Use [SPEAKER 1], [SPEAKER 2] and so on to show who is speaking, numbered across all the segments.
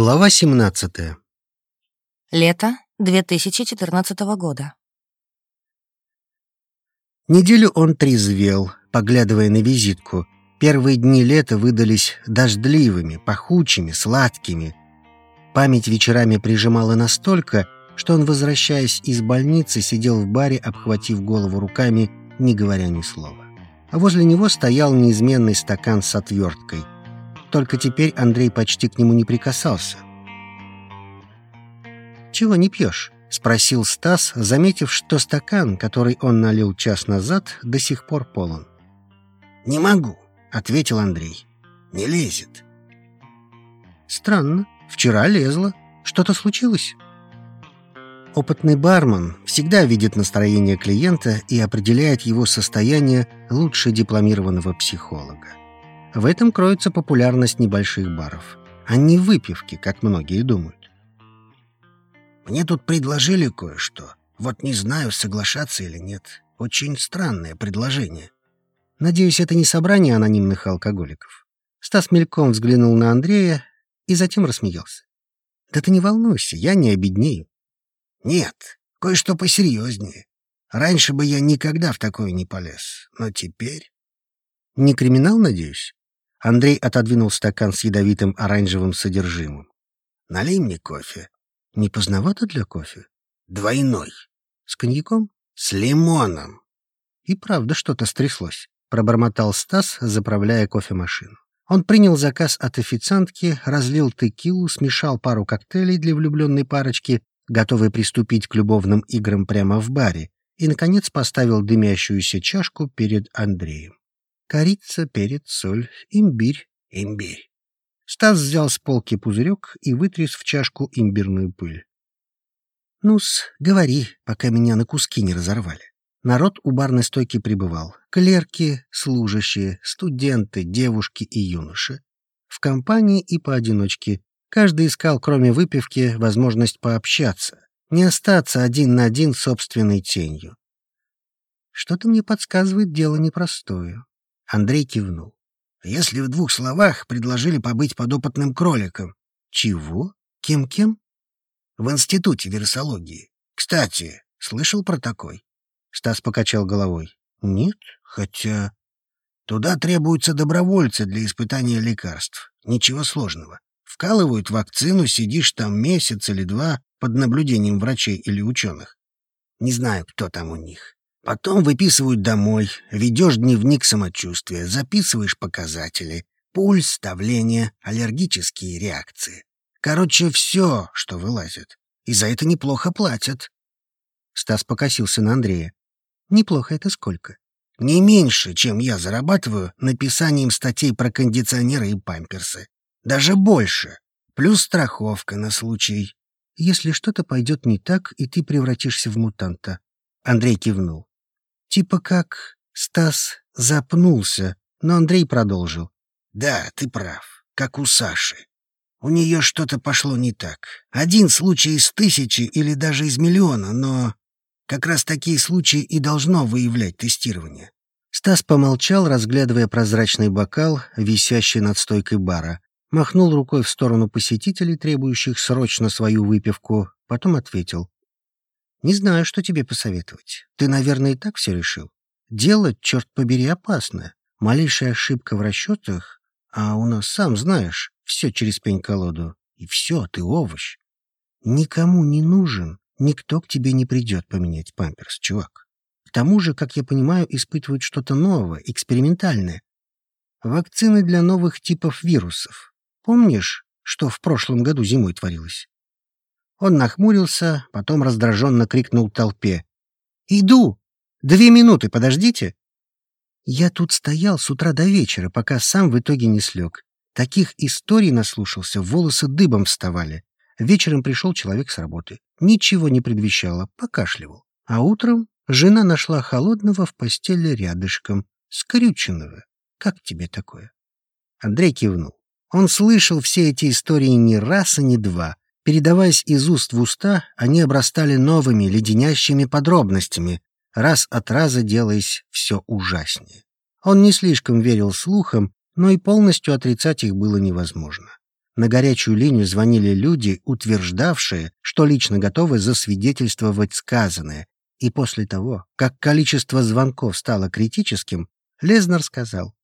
[SPEAKER 1] Глава 17.
[SPEAKER 2] Лето 2014 года.
[SPEAKER 1] Неделю он трезвел, поглядывая на визитку. Первые дни лета выдались дождливыми, пахучими, сладкими. Память вечерами прижимала настолько, что он, возвращаясь из больницы, сидел в баре, обхватив голову руками, не говоря ни слова. А возле него стоял неизменный стакан с отверткой — только теперь Андрей почти к нему не прикасался. «Чего не пьешь?» — спросил Стас, заметив, что стакан, который он налил час назад, до сих пор полон.
[SPEAKER 3] «Не могу», — ответил Андрей. «Не лезет».
[SPEAKER 1] «Странно. Вчера лезла. Что-то случилось?» Опытный бармен всегда видит настроение клиента и определяет его состояние лучше дипломированного психолога. В этом кроется популярность небольших баров, а не выпивки, как многие думают.
[SPEAKER 3] Мне тут предложили кое-что. Вот не знаю, соглашаться или нет. Очень странное предложение.
[SPEAKER 1] Надеюсь, это не собрание анонимных алкоголиков. Стас мельком взглянул на Андрея и затем рассмеялся. «Да ты не волнуйся, я не обеднею».
[SPEAKER 3] «Нет, кое-что посерьезнее. Раньше бы я никогда в такое не полез, но теперь...»
[SPEAKER 1] «Не криминал, надеюсь?» Андрей отодвинул стакан с ядовитым оранжевым содержимым.
[SPEAKER 3] «Налей мне кофе».
[SPEAKER 1] «Не поздновато для кофе?»
[SPEAKER 3] «Двойной».
[SPEAKER 1] «С коньяком?»
[SPEAKER 3] «С лимоном».
[SPEAKER 1] «И правда что-то стряслось», — пробормотал Стас, заправляя кофемашину. Он принял заказ от официантки, разлил текилу, смешал пару коктейлей для влюбленной парочки, готовый приступить к любовным играм прямо в баре, и, наконец, поставил дымящуюся чашку перед Андреем. Корица, перец, соль, имбирь.
[SPEAKER 3] Имбирь.
[SPEAKER 1] Стас взял с полки пузырек и вытряс в чашку имбирную пыль. «Ну-с, говори, пока меня на куски не разорвали». Народ у барной стойки прибывал. Клерки, служащие, студенты, девушки и юноши. В компании и поодиночке. Каждый искал, кроме выпивки, возможность пообщаться. Не остаться один на один собственной тенью. Что-то мне подсказывает дело непростое. Андрей кивнул.
[SPEAKER 3] «Если в двух словах предложили побыть подопытным кроликом».
[SPEAKER 1] «Чего? Кем-кем?»
[SPEAKER 3] «В институте вирусологии. Кстати, слышал про такой?»
[SPEAKER 1] Стас покачал головой. «Нет, хотя...»
[SPEAKER 3] «Туда требуются добровольцы для испытания лекарств. Ничего сложного. Вкалывают вакцину, сидишь там месяц или два под наблюдением врачей или ученых. Не знаю, кто там у них. Потом выписывают домой, ведешь дневник самочувствия, записываешь показатели, пульс, давление, аллергические реакции. Короче, все, что вылазит. И за это неплохо платят.
[SPEAKER 1] Стас покосился на Андрея. Неплохо это сколько?
[SPEAKER 3] Не меньше, чем я зарабатываю написанием статей про кондиционеры и памперсы. Даже больше. Плюс страховка на случай.
[SPEAKER 1] Если что-то пойдет не так, и ты превратишься в мутанта. Андрей кивнул. Типа как Стас запнулся, но Андрей продолжил.
[SPEAKER 3] «Да, ты прав, как у Саши. У нее что-то пошло не так. Один случай из тысячи или даже из миллиона, но как раз такие случаи и должно выявлять тестирование».
[SPEAKER 1] Стас помолчал, разглядывая прозрачный бокал, висящий над стойкой бара. Махнул рукой в сторону посетителей, требующих срочно свою выпивку, потом ответил. Не знаю, что тебе посоветовать. Ты, наверное, и так все решил. Дело, черт побери, опасное. Малейшая ошибка в расчетах, а у нас, сам знаешь, все через пень-колоду. И все, ты овощ. Никому не нужен, никто к тебе не придет поменять памперс, чувак. К тому же, как я понимаю, испытывают что-то новое, экспериментальное. Вакцины для новых типов вирусов. Помнишь, что в прошлом году зимой творилось? Он нахмурился, потом раздраженно крикнул толпе. «Иду! Две минуты, подождите!» Я тут стоял с утра до вечера, пока сам в итоге не слег. Таких историй наслушался, волосы дыбом вставали. Вечером пришел человек с работы. Ничего не предвещало, покашливал. А утром жена нашла холодного в постели рядышком, скрюченного. Как тебе такое? Андрей кивнул. Он слышал все эти истории не раз и не два, Передаваясь из уст в уста, они обрастали новыми, леденящими подробностями, раз от раза делаясь все ужаснее. Он не слишком верил слухам, но и полностью отрицать их было невозможно. На горячую линию звонили люди, утверждавшие, что лично готовы засвидетельствовать сказанное. И после того, как количество звонков стало критическим, Лезнер сказал,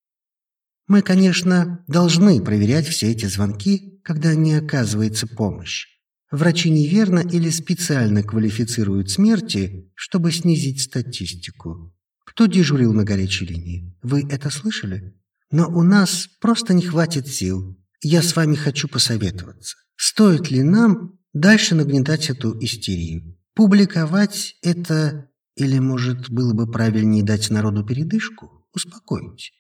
[SPEAKER 1] «Мы, конечно, должны проверять все эти звонки, когда не оказывается помощь. Врачи неверно или специально квалифицируют смерти, чтобы снизить статистику. Кто дежурил на горячей линии? Вы это слышали? Но у нас просто не хватит сил. Я с вами хочу посоветоваться. Стоит ли нам дальше нагнетать эту истерию? Публиковать это или, может, было бы правильнее дать народу передышку? Успокоить.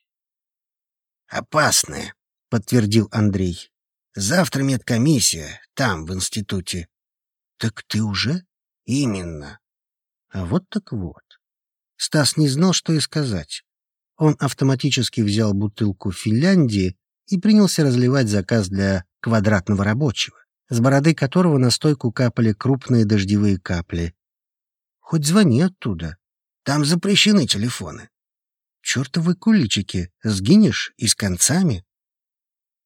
[SPEAKER 3] «Опасное», — подтвердил Андрей. Завтра медкомиссия, там, в институте.
[SPEAKER 1] Так ты уже?
[SPEAKER 3] Именно.
[SPEAKER 1] А вот так вот. Стас не знал, что и сказать. Он автоматически взял бутылку Финляндии и принялся разливать заказ для квадратного рабочего, с бороды которого на стойку капали крупные дождевые капли. Хоть звони оттуда.
[SPEAKER 3] Там запрещены телефоны.
[SPEAKER 1] Чертовы куличики, сгинешь и с концами.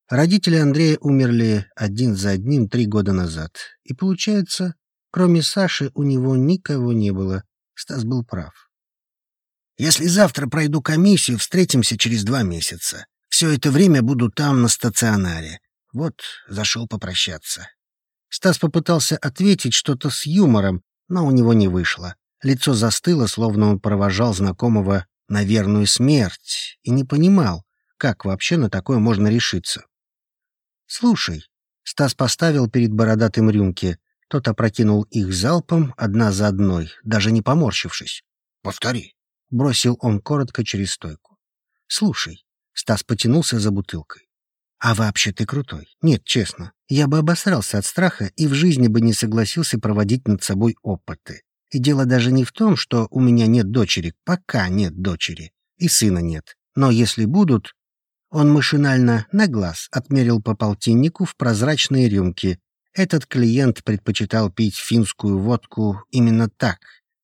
[SPEAKER 1] Родители Андрея умерли один за одним три года назад. И получается, кроме Саши у него никого не было. Стас был прав.
[SPEAKER 3] «Если завтра пройду комиссию, встретимся через два месяца. Все это время буду там, на стационаре. Вот, зашел попрощаться».
[SPEAKER 1] Стас попытался ответить что-то с юмором, но у него не вышло. Лицо застыло, словно он провожал знакомого на верную смерть, и не понимал, как вообще на такое можно решиться. «Слушай». Стас поставил перед бородатым рюмки. Тот опрокинул их залпом, одна за одной, даже не поморщившись.
[SPEAKER 3] «Повтори», —
[SPEAKER 1] бросил он коротко через стойку. «Слушай». Стас потянулся за бутылкой. «А вообще ты крутой. Нет, честно. Я бы обосрался от страха и в жизни бы не согласился проводить над собой опыты. И дело даже не в том, что у меня нет дочери, пока нет дочери, и сына нет. Но если будут, он машинально на глаз отмерил по полтиннику в прозрачные рюмки. Этот клиент предпочитал пить финскую водку именно так.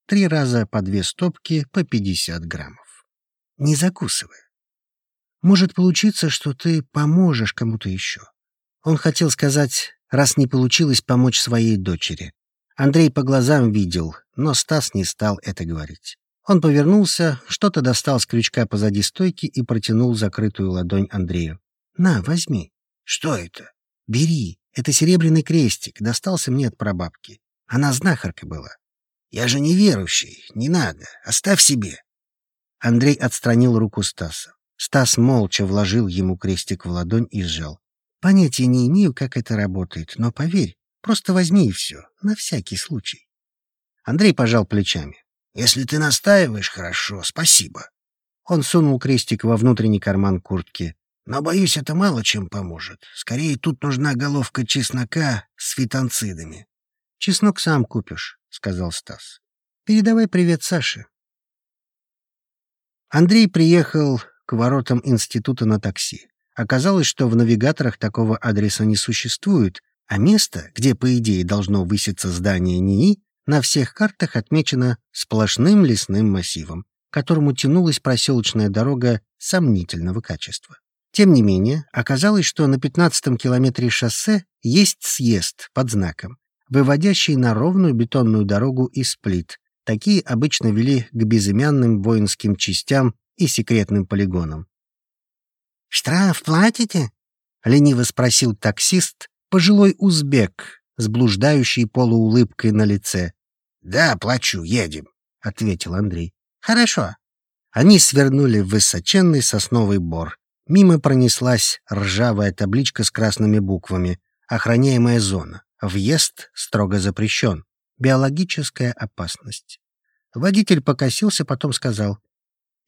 [SPEAKER 1] Три раза по две стопки по 50 граммов. Не закусывая. Может получиться, что ты поможешь кому-то еще. Он хотел сказать, раз не получилось помочь своей дочери. Андрей по глазам видел, но Стас не стал это говорить. Он повернулся, что-то достал с крючка позади стойки и протянул закрытую ладонь Андрею. «На, возьми».
[SPEAKER 3] «Что это?»
[SPEAKER 1] «Бери. Это серебряный крестик. Достался мне от прабабки. Она знахарка была».
[SPEAKER 3] «Я же неверующий. Не надо. Оставь себе».
[SPEAKER 1] Андрей отстранил руку Стаса. Стас молча вложил ему крестик в ладонь и сжал. «Понятия не имею, как это работает, но поверь, просто возьми и все, на всякий случай». Андрей пожал плечами.
[SPEAKER 3] Если ты настаиваешь, хорошо, спасибо.
[SPEAKER 1] Он сунул крестик во внутренний карман куртки.
[SPEAKER 3] Но, боюсь, это мало чем поможет. Скорее, тут нужна головка чеснока с фитонцидами.
[SPEAKER 1] — Чеснок сам купишь, — сказал Стас. — Передавай привет Саше. Андрей приехал к воротам института на такси. Оказалось, что в навигаторах такого адреса не существует, а место, где, по идее, должно выситься здание НИИ, на всех картах отмечено сплошным лесным массивом, к которому тянулась проселочная дорога сомнительного качества. Тем не менее, оказалось, что на 15-м километре шоссе есть съезд под знаком, выводящий на ровную бетонную дорогу из плит. Такие обычно вели к безымянным воинским частям и секретным полигонам.
[SPEAKER 3] «Штраф платите?»
[SPEAKER 1] — лениво спросил таксист, пожилой узбек, с блуждающей полуулыбкой на лице.
[SPEAKER 3] «Да, плачу, едем», — ответил Андрей.
[SPEAKER 1] «Хорошо». Они свернули в высоченный сосновый бор. Мимо пронеслась ржавая табличка с красными буквами. Охраняемая зона. Въезд строго запрещен. Биологическая опасность. Водитель покосился, потом сказал.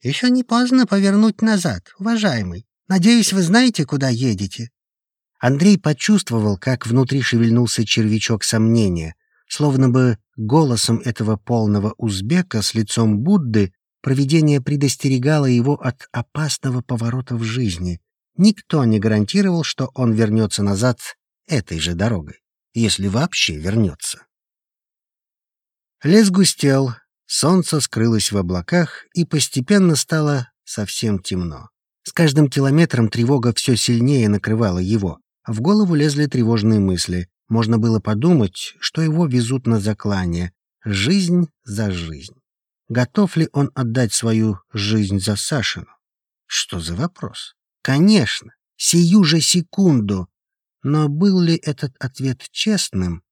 [SPEAKER 1] «Еще не поздно повернуть назад, уважаемый. Надеюсь, вы знаете, куда едете?» Андрей почувствовал, как внутри шевельнулся червячок сомнения, словно бы голосом этого полного узбека с лицом Будды провидение предостерегало его от опасного поворота в жизни. Никто не гарантировал, что он вернется назад этой же дорогой, если вообще вернется. Лес густел, солнце скрылось в облаках, и постепенно стало совсем темно. С каждым километром тревога все сильнее накрывала его. В голову лезли тревожные мысли. Можно было подумать, что его везут на заклание. Жизнь за жизнь. Готов ли он отдать свою жизнь за Сашину? Что за вопрос? Конечно, сию же секунду. Но был ли этот ответ честным?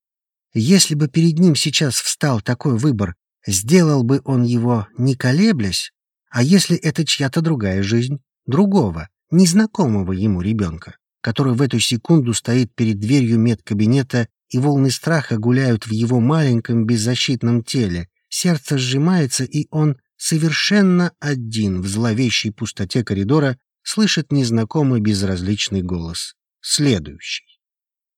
[SPEAKER 1] Если бы перед ним сейчас встал такой выбор, сделал бы он его не колеблясь? А если это чья-то другая жизнь, другого, незнакомого ему ребенка? Который в эту секунду стоит перед дверью медкабинета, и волны страха гуляют в его маленьком беззащитном теле. Сердце сжимается, и он совершенно один в зловещей пустоте коридора слышит незнакомый безразличный голос. Следующий.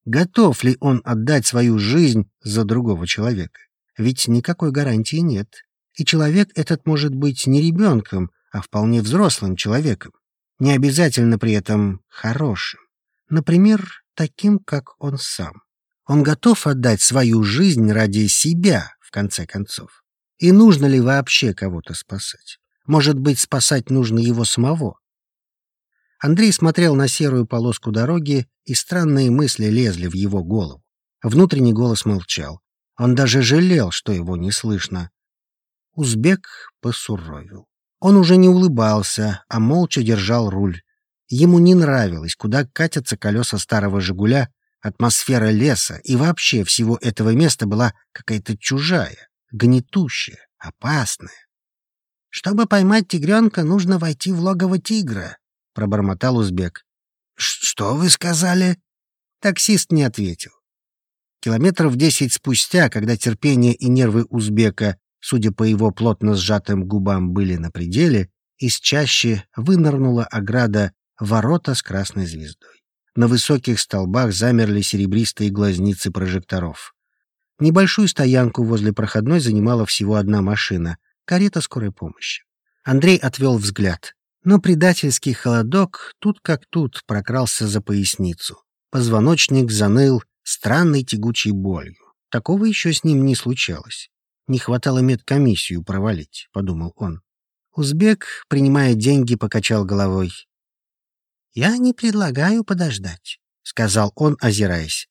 [SPEAKER 1] Готов ли он отдать свою жизнь за другого человека? Ведь никакой гарантии нет. И человек этот может быть не ребенком, а вполне взрослым человеком. Не обязательно при этом хорошим. Например, таким, как он сам. Он готов отдать свою жизнь ради себя, в конце концов. И нужно ли вообще кого-то спасать? Может быть, спасать нужно его самого? Андрей смотрел на серую полоску дороги, и странные мысли лезли в его голову. Внутренний голос молчал. Он даже жалел, что его не слышно. Узбек посуровил. Он уже не улыбался, а молча держал руль. Ему не нравилось, куда катятся колеса старого «Жигуля», атмосфера леса и вообще всего этого места была какая-то чужая, гнетущая, опасная. «Чтобы поймать тигренка, нужно войти в логово тигра», — пробормотал узбек. «Что вы сказали?» Таксист не ответил. Километров десять спустя, когда терпение и нервы узбека, судя по его плотно сжатым губам, были на пределе, из чаще вынырнула ограда ворота с красной звездой. На высоких столбах замерли серебристые глазницы прожекторов. Небольшую стоянку возле проходной занимала всего одна машина — карета скорой помощи. Андрей отвел взгляд. Но предательский холодок тут как тут прокрался за поясницу. Позвоночник заныл странной тягучей болью. Такого еще с ним не случалось. Не хватало медкомиссию провалить, — подумал он. Узбек, принимая деньги, покачал головой. «Я не предлагаю подождать», — сказал он, озираясь.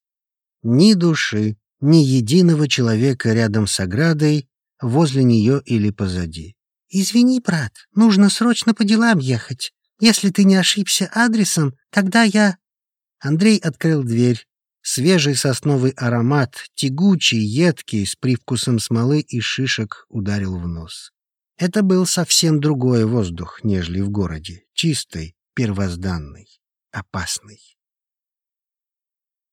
[SPEAKER 1] Ни души, ни единого человека рядом с оградой, возле нее или позади. «Извини, брат, нужно срочно по делам ехать. Если ты не ошибся адресом, тогда я...» Андрей открыл дверь. Свежий сосновый аромат, тягучий, едкий, с привкусом смолы и шишек, ударил в нос. Это был совсем другой воздух, нежели в городе, чистый, первозданный, опасный.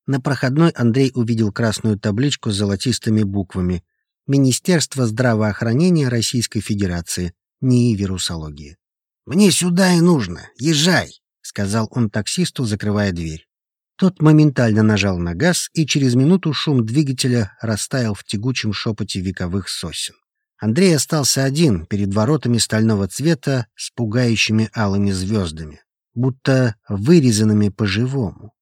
[SPEAKER 1] На проходной Андрей увидел красную табличку с золотистыми буквами «Министерство здравоохранения Российской Федерации, НИИ вирусологии». «Мне сюда и нужно, езжай», — сказал он таксисту, закрывая дверь. Тот моментально нажал на газ, и через минуту шум двигателя растаял в тягучем шепоте вековых сосен. Андрей остался один перед воротами стального цвета с пугающими алыми звездами будто вырезанными по-живому.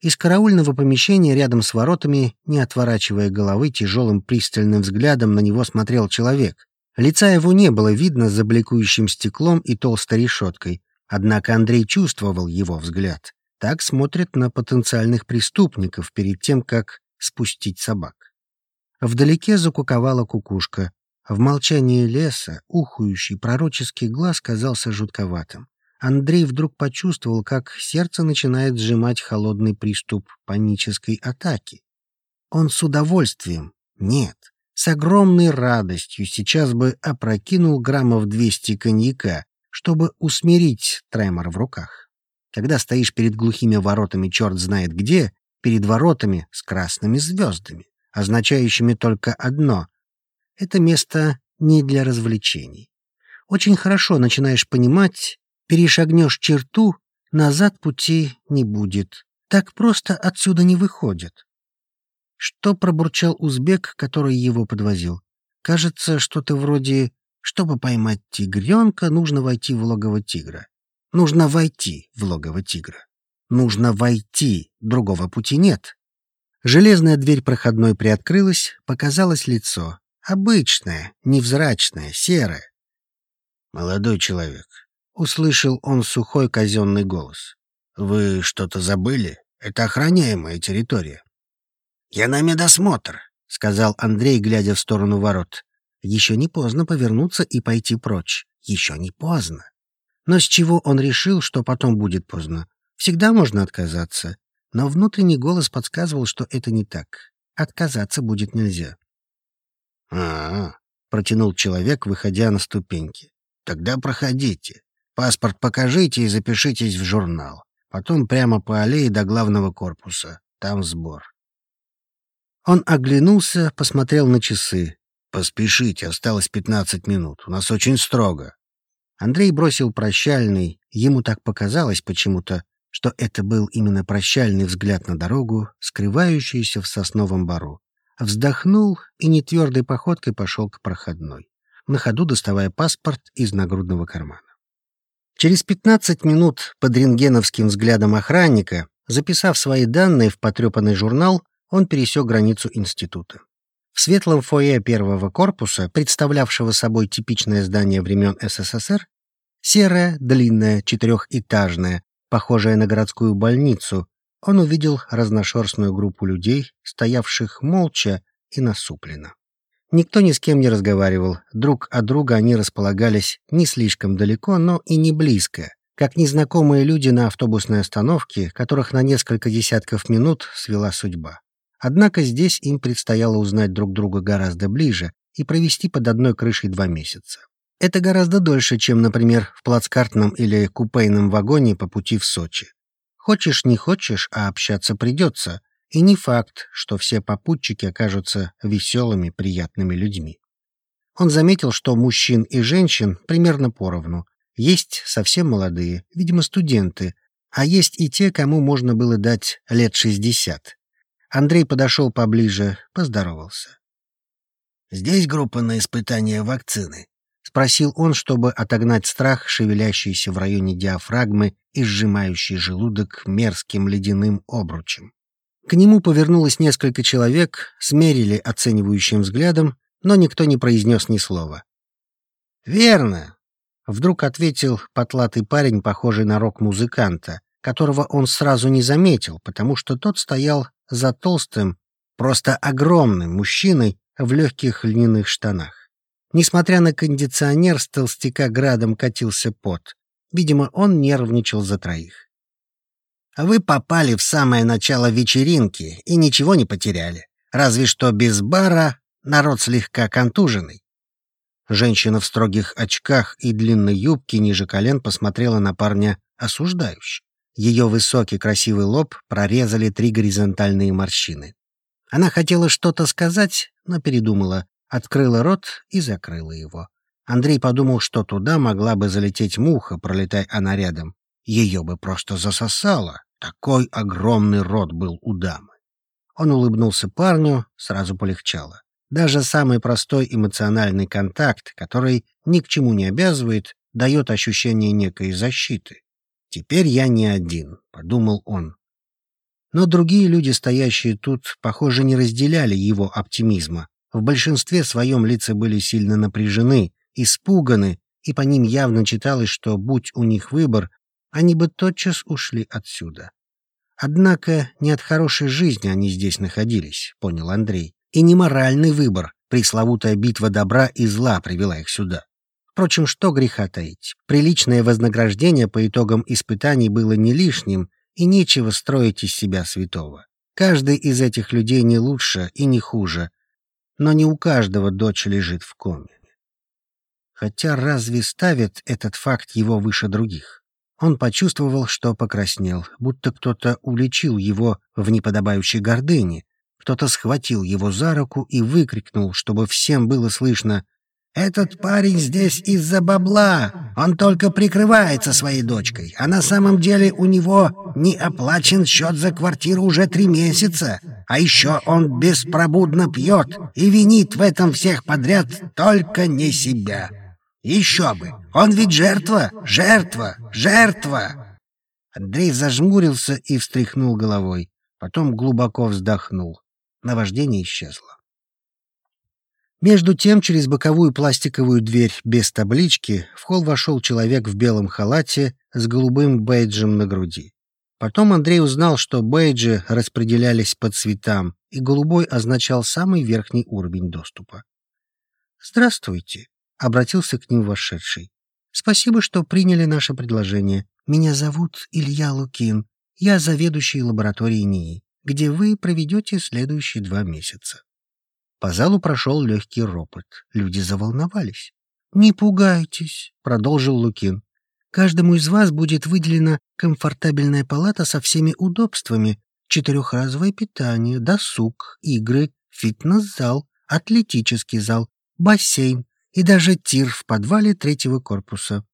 [SPEAKER 1] Из караульного помещения рядом с воротами, не отворачивая головы, тяжелым пристальным взглядом на него смотрел человек. Лица его не было видно за бликующим стеклом и толстой решеткой, однако Андрей чувствовал его взгляд. Так смотрят на потенциальных преступников перед тем, как спустить собак. Вдалеке закуковала кукушка. В молчании леса ухующий пророческий глаз казался жутковатым. Андрей вдруг почувствовал, как сердце начинает сжимать холодный приступ панической атаки. Он с удовольствием, нет, с огромной радостью сейчас бы опрокинул граммов 200 коньяка, чтобы усмирить тремор в руках. Когда стоишь перед глухими воротами черт знает где, перед воротами с красными звездами, означающими только одно — это место не для развлечений. Очень хорошо начинаешь понимать, Перешагнешь черту, назад пути не будет. Так просто отсюда не выходит. Что пробурчал узбек, который его подвозил? Кажется, что-то вроде «Чтобы поймать тигренка, нужно войти в логово тигра». Нужно войти в логово тигра. Нужно войти, другого пути нет. Железная дверь проходной приоткрылась, показалось лицо. Обычное, невзрачное, серое. «Молодой человек, услышал он сухой казенный голос. «Вы что-то забыли? Это охраняемая территория. «Я на медосмотр», — сказал Андрей, глядя в сторону ворот. Еще не поздно повернуться и пойти прочь. Еще не поздно. Но с чего он решил, что потом будет поздно? Всегда можно отказаться. Но внутренний голос подсказывал, что это не так. Отказаться будет нельзя. а, -а, -а протянул человек, выходя на ступеньки. «Тогда проходите. Паспорт покажите и запишитесь в журнал. Потом прямо по аллее до главного корпуса. Там сбор». Он оглянулся, посмотрел на часы. «Поспешите, осталось пятнадцать минут. У нас очень строго». Андрей бросил прощальный, ему так показалось почему-то, что это был именно прощальный взгляд на дорогу, скрывающуюся в сосновом бару. Вздохнул и нетвердой походкой пошел к проходной, на ходу доставая паспорт из нагрудного кармана. Через пятнадцать минут под рентгеновским взглядом охранника, записав свои данные в потрепанный журнал, он пересек границу института. В светлом фойе первого корпуса, представлявшего собой типичное здание времен СССР, серое, длинное, четырехэтажное, похожее на городскую больницу, он увидел разношерстную группу людей, стоявших молча и насупленно. Никто ни с кем не разговаривал, друг от друга они располагались не слишком далеко, но и не близко, как незнакомые люди на автобусной остановке, которых на несколько десятков минут свела судьба. Однако здесь им предстояло узнать друг друга гораздо ближе и провести под одной крышей два месяца. Это гораздо дольше, чем, например, в плацкартном или купейном вагоне по пути в Сочи. Хочешь, не хочешь, а общаться придется. И не факт, что все попутчики окажутся веселыми, приятными людьми. Он заметил, что мужчин и женщин примерно поровну. Есть совсем молодые, видимо, студенты, а есть и те, кому можно было дать лет шестьдесят. Андрей подошел поближе, поздоровался. «Здесь группа на испытание вакцины?» — спросил он, чтобы отогнать страх, шевелящийся в районе диафрагмы и сжимающий желудок мерзким ледяным обручем. К нему повернулось несколько человек, смерили оценивающим взглядом, но никто не произнес ни слова. «Верно!» — вдруг ответил потлатый парень, похожий на рок-музыканта, которого он сразу не заметил, потому что тот стоял за толстым, просто огромным мужчиной в легких льняных штанах. Несмотря на кондиционер, с толстяка градом катился пот. Видимо, он нервничал за троих. «Вы попали в самое начало вечеринки и ничего не потеряли. Разве что без бара народ слегка контуженный». Женщина в строгих очках и длинной юбке ниже колен посмотрела на парня осуждающе. Ее высокий красивый лоб прорезали три горизонтальные морщины. Она хотела что-то сказать, но передумала, открыла рот и закрыла его. Андрей подумал, что туда могла бы залететь муха, пролетая она рядом. Ее бы просто засосало. Такой огромный рот был у дамы. Он улыбнулся парню, сразу полегчало. Даже самый простой эмоциональный контакт, который ни к чему не обязывает, дает ощущение некой защиты. «Теперь я не один», — подумал он. Но другие люди, стоящие тут, похоже, не разделяли его оптимизма. В большинстве своем лица были сильно напряжены, испуганы, и по ним явно читалось, что, будь у них выбор, они бы тотчас ушли отсюда. Однако не от хорошей жизни они здесь находились, понял Андрей. И не моральный выбор, пресловутая битва добра и зла привела их сюда. Впрочем, что греха таить. Приличное вознаграждение по итогам испытаний было не лишним, и нечего строить из себя святого. Каждый из этих людей не лучше и не хуже, но не у каждого дочь лежит в коме. Хотя разве ставит этот факт его выше других? Он почувствовал, что покраснел, будто кто-то уличил его в неподобающей гордыне, кто-то схватил его за руку и выкрикнул, чтобы всем было слышно этот парень здесь из-за бабла. Он только прикрывается своей дочкой, а на самом деле у него не оплачен счет за квартиру уже три месяца. А еще он беспробудно пьет и винит в этом всех подряд только не себя. Еще бы! Он ведь жертва, жертва, жертва!» Андрей зажмурился и встряхнул головой. Потом глубоко вздохнул. Наваждение исчезло. Между тем, через боковую пластиковую дверь без таблички в холл вошел человек в белом халате с голубым бейджем на груди. Потом Андрей узнал, что бейджи распределялись по цветам, и голубой означал самый верхний уровень доступа. «Здравствуйте», — обратился к ним вошедший. «Спасибо, что приняли наше предложение. Меня зовут Илья Лукин. Я заведующий лабораторией НИИ, где вы проведете следующие два месяца». По залу прошел легкий ропот. Люди заволновались. «Не пугайтесь», — продолжил Лукин. Каждому из вас будет выделена комфортабельная палата со всеми удобствами, четырехразовое питание, досуг, игры, фитнес-зал, атлетический зал, бассейн и даже тир в подвале третьего корпуса.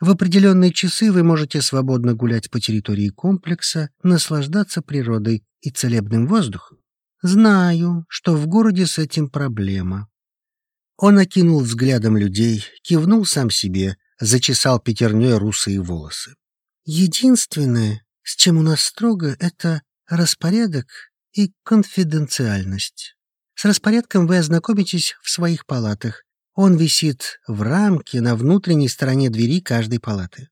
[SPEAKER 1] В определенные часы вы можете свободно гулять по территории комплекса, наслаждаться природой и целебным воздухом. Знаю, что в городе с этим проблема. Он окинул взглядом людей, кивнул сам себе зачесал пятерней русые волосы. Единственное, с чем у нас строго, это распорядок и конфиденциальность. С распорядком вы ознакомитесь в своих палатах. Он висит в рамке на внутренней стороне двери каждой палаты.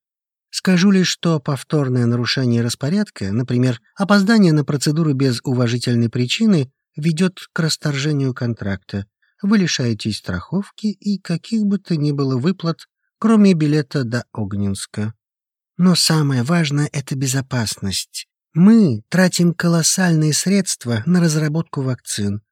[SPEAKER 1] Скажу лишь, что повторное нарушение распорядка, например, опоздание на процедуру без уважительной причины, ведет к расторжению контракта. Вы лишаетесь страховки и каких бы то ни было выплат кроме билета до Огненска. Но самое важное — это безопасность. Мы тратим колоссальные средства на разработку вакцин,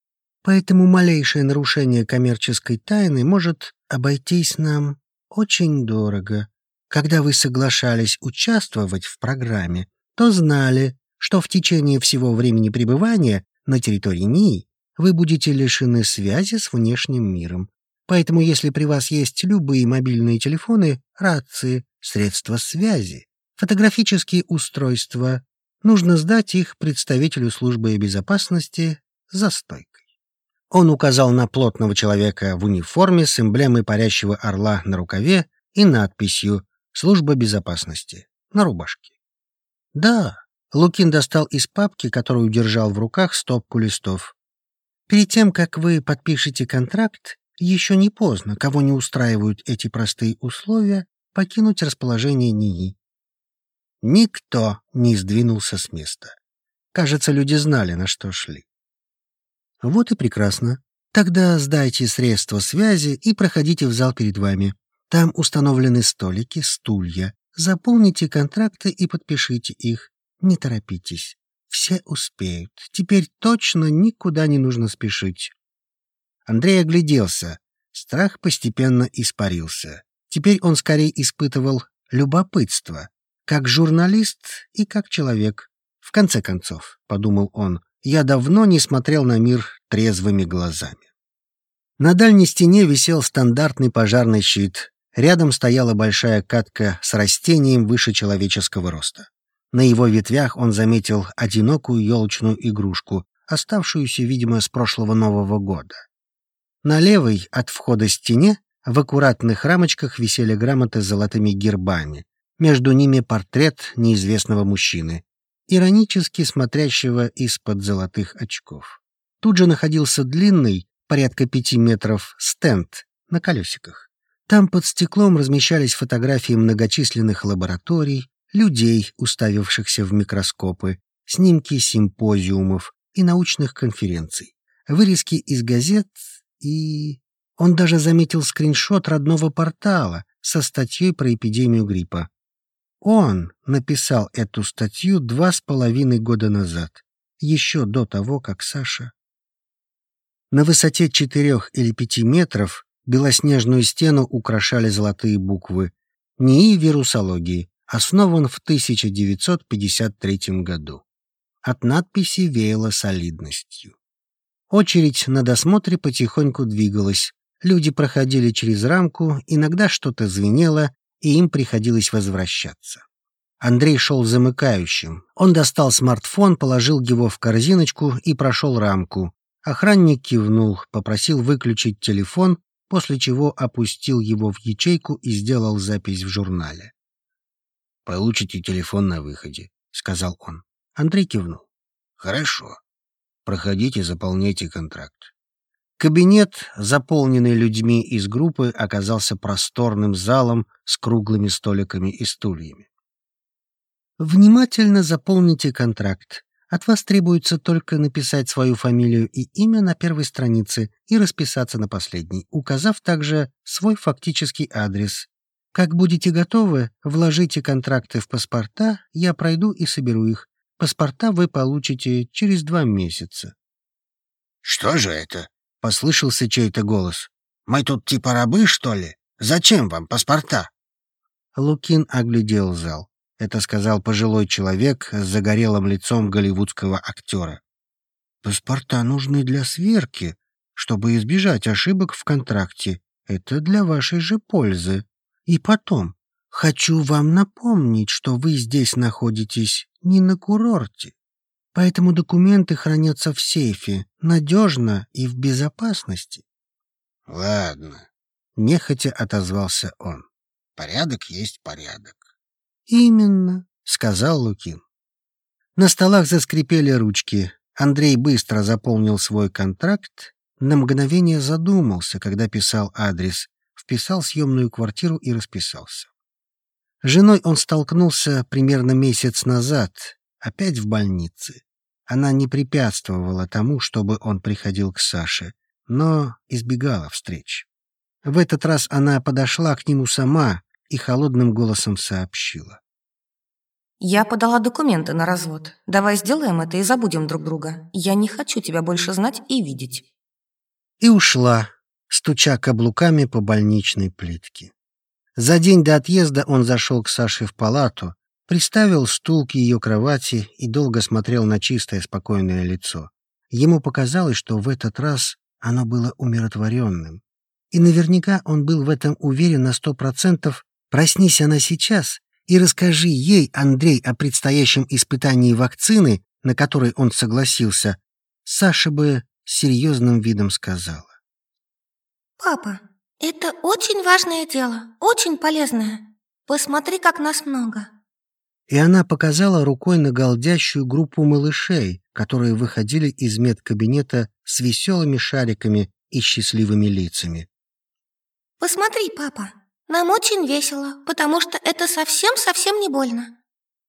[SPEAKER 1] поэтому малейшее нарушение коммерческой тайны может обойтись нам очень дорого. Когда вы соглашались участвовать в программе, то знали, что в течение всего времени пребывания на территории НИИ вы будете лишены связи с внешним миром. Поэтому если при вас есть любые мобильные телефоны, рации, средства связи, фотографические устройства, нужно сдать их представителю службы безопасности за стойкой. Он указал на плотного человека в униформе с эмблемой парящего орла на рукаве и надписью «Служба безопасности» на рубашке. «Да», — Лукин достал из папки, которую держал в руках, стопку листов. «Перед тем, как вы подпишете контракт, еще не поздно, кого не устраивают эти простые условия, покинуть расположение НИИ. Никто не сдвинулся с места. Кажется, люди знали, на что шли. Вот и прекрасно. Тогда сдайте средства связи и проходите в зал перед вами. Там установлены столики, стулья. Заполните контракты и подпишите их. Не торопитесь. Все успеют. Теперь точно никуда не нужно спешить. Андрей огляделся. Страх постепенно испарился. Теперь он скорее испытывал любопытство, как журналист и как человек. В конце концов, — подумал он, — я давно не смотрел на мир трезвыми глазами. На дальней стене висел стандартный пожарный щит. Рядом стояла большая катка с растением выше человеческого роста. На его ветвях он заметил одинокую елочную игрушку, оставшуюся, видимо, с прошлого Нового года. На левой от входа стене в аккуратных рамочках висели грамоты с золотыми гербами. Между ними портрет неизвестного мужчины, иронически смотрящего из-под золотых очков. Тут же находился длинный, порядка пяти метров, стенд на колесиках. Там под стеклом размещались фотографии многочисленных лабораторий, людей, уставившихся в микроскопы, снимки симпозиумов и научных конференций, вырезки из газет и... Он даже заметил скриншот родного портала со статьей про эпидемию гриппа. Он написал эту статью два с половиной года назад, еще до того, как Саша... На высоте четырех или пяти метров белоснежную стену украшали золотые буквы НИИ вирусологии, основан в 1953 году. От надписи веяло солидностью. Очередь на досмотре потихоньку двигалась. Люди проходили через рамку, иногда что-то звенело, и им приходилось возвращаться. Андрей шел замыкающим. Он достал смартфон, положил его в корзиночку и прошел рамку. Охранник кивнул, попросил выключить телефон, после чего опустил его в ячейку и сделал запись в журнале. «Получите телефон на выходе», — сказал он. Андрей кивнул. «Хорошо. Проходите, заполняйте контракт. Кабинет, заполненный людьми из группы, оказался просторным залом с круглыми столиками и стульями. Внимательно заполните контракт. От вас требуется только написать свою фамилию и имя на первой странице и расписаться на последней, указав также свой фактический адрес. Как будете готовы, вложите контракты в паспорта, я пройду и соберу их. Паспорта вы получите через два месяца.
[SPEAKER 3] «Что же это?» — послышался чей-то голос. «Мы тут типа рабы, что ли? Зачем вам паспорта?»
[SPEAKER 1] Лукин оглядел зал. Это сказал пожилой человек с загорелым лицом голливудского актера. «Паспорта нужны для сверки, чтобы избежать ошибок в контракте. Это для вашей же пользы. И потом, хочу вам напомнить, что вы здесь находитесь не на курорте. Поэтому документы хранятся в сейфе, надежно и в безопасности».
[SPEAKER 3] «Ладно», — нехотя отозвался он. «Порядок есть порядок».
[SPEAKER 1] «Именно», — сказал Лукин. На столах заскрипели ручки. Андрей быстро заполнил свой контракт, на мгновение задумался, когда писал адрес, вписал съемную квартиру и расписался. Женой он столкнулся примерно месяц назад, опять в больнице. Она не препятствовала тому, чтобы он приходил к Саше, но избегала встреч. В этот раз она подошла к нему сама, и холодным голосом сообщила.
[SPEAKER 2] «Я подала документы на развод. Давай сделаем это и забудем друг друга. Я не хочу тебя больше знать и видеть».
[SPEAKER 1] И ушла, стуча каблуками по больничной плитке. За день до отъезда он зашел к Саше в палату, приставил стул к ее кровати и долго смотрел на чистое спокойное лицо. Ему показалось, что в этот раз оно было умиротворенным. И наверняка он был в этом уверен на сто процентов, Проснись она сейчас и расскажи ей, Андрей, о предстоящем испытании вакцины, на которой он согласился, Саша бы серьезным видом сказала.
[SPEAKER 4] «Папа, это очень важное дело, очень полезное. Посмотри, как нас много».
[SPEAKER 1] И она показала рукой на голдящую группу малышей, которые выходили из медкабинета с веселыми шариками и счастливыми лицами.
[SPEAKER 4] «Посмотри, папа, нам очень весело, потому что это совсем-совсем не больно.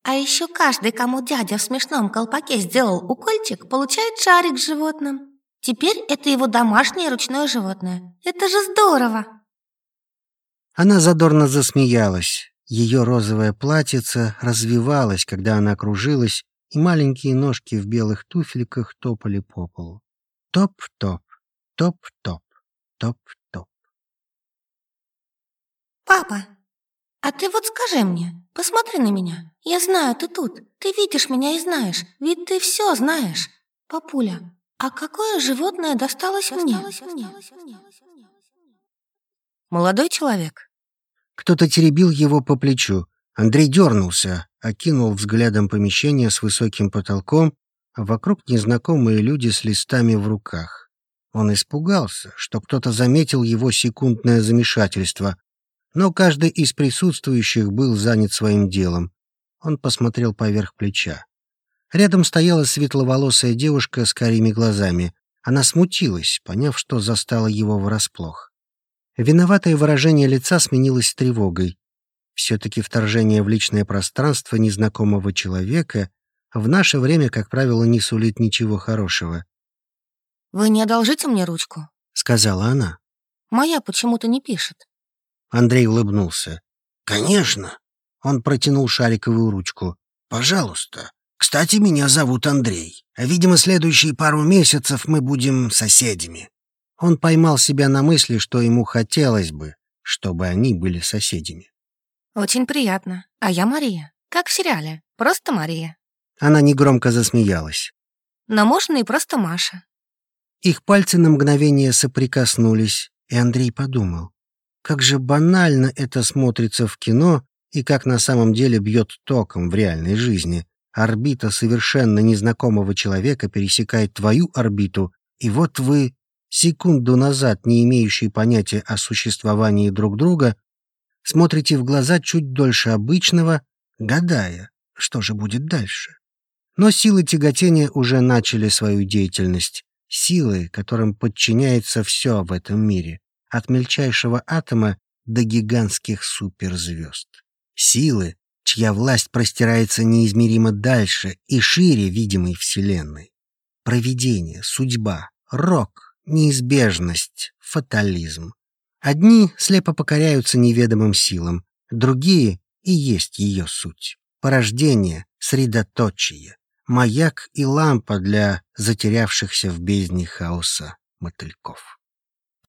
[SPEAKER 4] А еще каждый, кому дядя в смешном колпаке сделал укольчик, получает шарик с животным. Теперь это его домашнее ручное животное. Это же здорово!»
[SPEAKER 1] Она задорно засмеялась. Ее розовое платьице развивалось, когда она кружилась, и маленькие ножки в белых туфельках топали по полу. Топ-топ, топ-топ, топ-топ.
[SPEAKER 4] «Папа, а ты вот скажи мне, посмотри на меня. Я знаю, ты тут. Ты видишь меня и знаешь. Ведь ты все знаешь. Папуля, а какое животное досталось, досталось мне? мне?
[SPEAKER 2] Молодой человек.
[SPEAKER 1] Кто-то теребил его по плечу. Андрей дернулся, окинул взглядом помещение с высоким потолком, а вокруг незнакомые люди с листами в руках. Он испугался, что кто-то заметил его секундное замешательство, но каждый из присутствующих был занят своим делом. Он посмотрел поверх плеча. Рядом стояла светловолосая девушка с карими глазами. Она смутилась, поняв, что застала его врасплох. Виноватое выражение лица сменилось тревогой. Все-таки вторжение в личное пространство незнакомого человека в наше время, как правило, не сулит ничего хорошего.
[SPEAKER 2] «Вы не одолжите мне ручку?»
[SPEAKER 1] — сказала она.
[SPEAKER 2] «Моя почему-то не пишет».
[SPEAKER 1] Андрей улыбнулся.
[SPEAKER 3] «Конечно!»
[SPEAKER 1] Он протянул шариковую ручку.
[SPEAKER 3] «Пожалуйста. Кстати, меня зовут Андрей. Видимо, следующие пару месяцев мы будем соседями».
[SPEAKER 1] Он поймал себя на мысли, что ему хотелось бы, чтобы они были соседями.
[SPEAKER 2] «Очень приятно. А я Мария. Как в сериале. Просто Мария».
[SPEAKER 1] Она негромко засмеялась.
[SPEAKER 2] «Но можно и просто Маша».
[SPEAKER 1] Их пальцы на мгновение соприкоснулись, и Андрей подумал. Как же банально это смотрится в кино и как на самом деле бьет током в реальной жизни. Орбита совершенно незнакомого человека пересекает твою орбиту, и вот вы, секунду назад не имеющие понятия о существовании друг друга, смотрите в глаза чуть дольше обычного, гадая, что же будет дальше. Но силы тяготения уже начали свою деятельность, силы, которым подчиняется все в этом мире от мельчайшего атома до гигантских суперзвезд. Силы, чья власть простирается неизмеримо дальше и шире видимой Вселенной. Провидение, судьба, рок, неизбежность, фатализм. Одни слепо покоряются неведомым силам, другие и есть ее суть. Порождение, средоточие, маяк и лампа для затерявшихся в бездне хаоса мотыльков.